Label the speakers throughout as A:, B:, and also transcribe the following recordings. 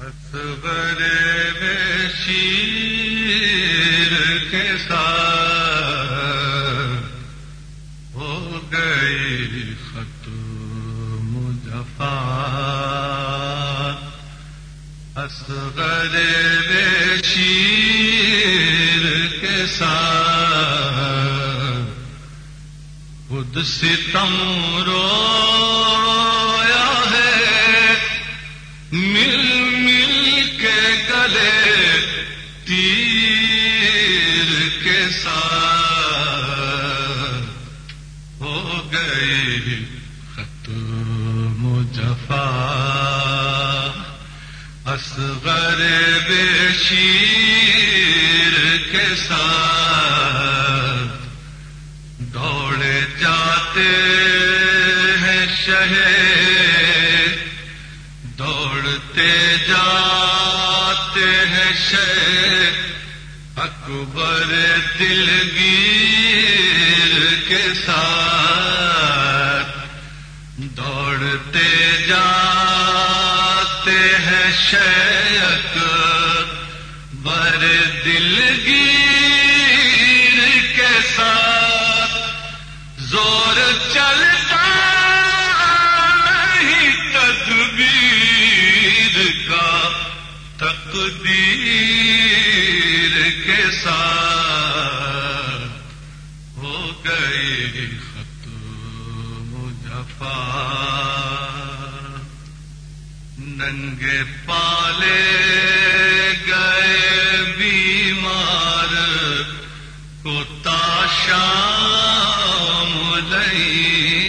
A: اصغر شیر کے ساتھ ہو گئی ختم جفا۔ اصغر شیر کے ساتھ خود ستم رویا اصغر بشیر کے ساتھ دوڑے جاتے ہیں شہر، دوڑتے جاتے ہیں شہر۔ اکبر دلگیر کے ساتھ دوڑتے جاتے ہیں شیک بر دلگیر کے ساتھ زور چلتا نہیں تدبیر کا تقدیر کے ساتھ ہو گئی ختم جفا ننگے پالے گئے بیمار کو تاشام لئی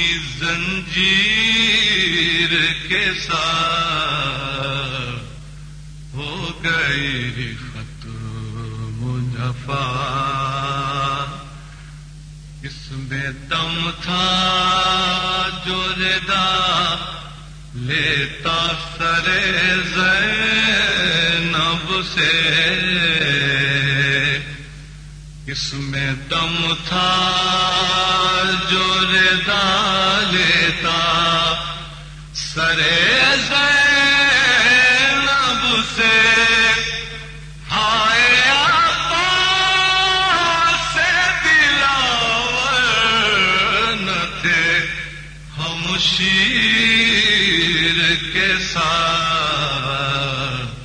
A: کی زنجیر کے ساتھ ہو گئی ختم جفا اس میں دم تھا جو ردا، لیتا سرے زینب سے۔ اس میں دم تھا جو لیتا سرے زینب سے۔ ہائے سے دلاور نہ تھے۔ ہم شیر کے ساتھ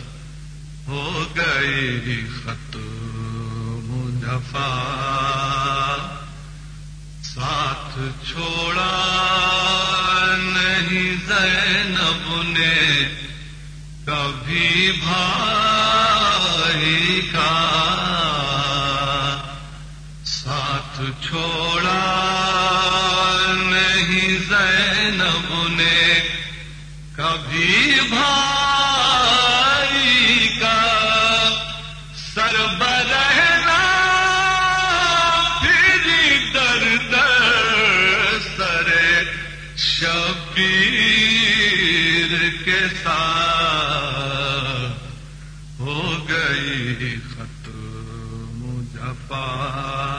A: ہو گئی ختم جفا ساتھ چھوڑا نہیں زینب نے کبھی بھائی کا ساتھ چھوڑا نہیں زینب ختم جپا